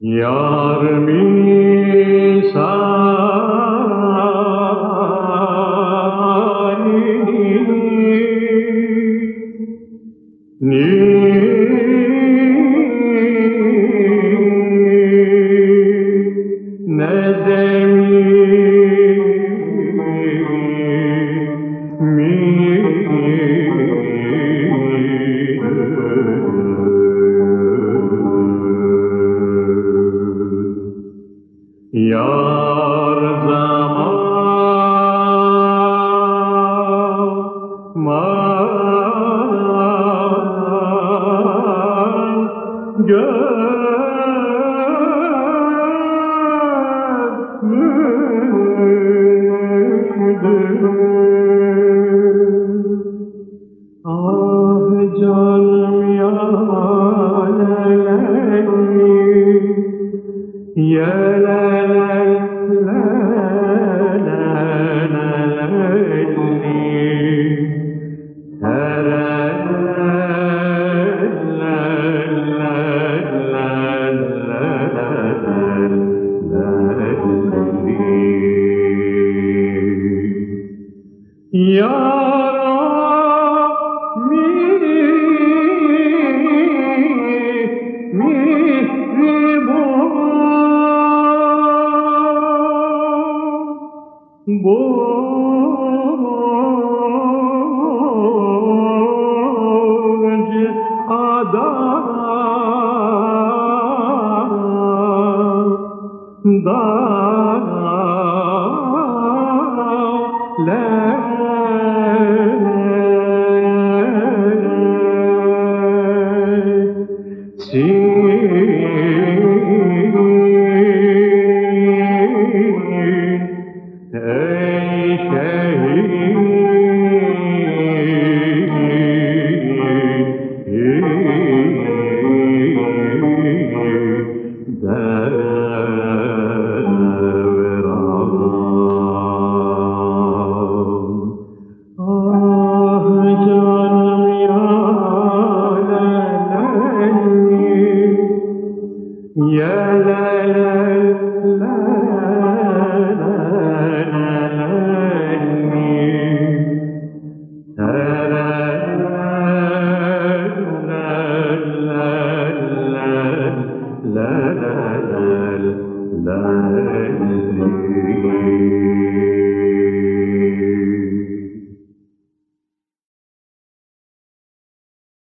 Iar mi sa ni ni ne de mi mi zaman gönlümdür. Ah canım yâleley, yâlelelelelelelli, terellellellellellelli. Ya لا لا لا لا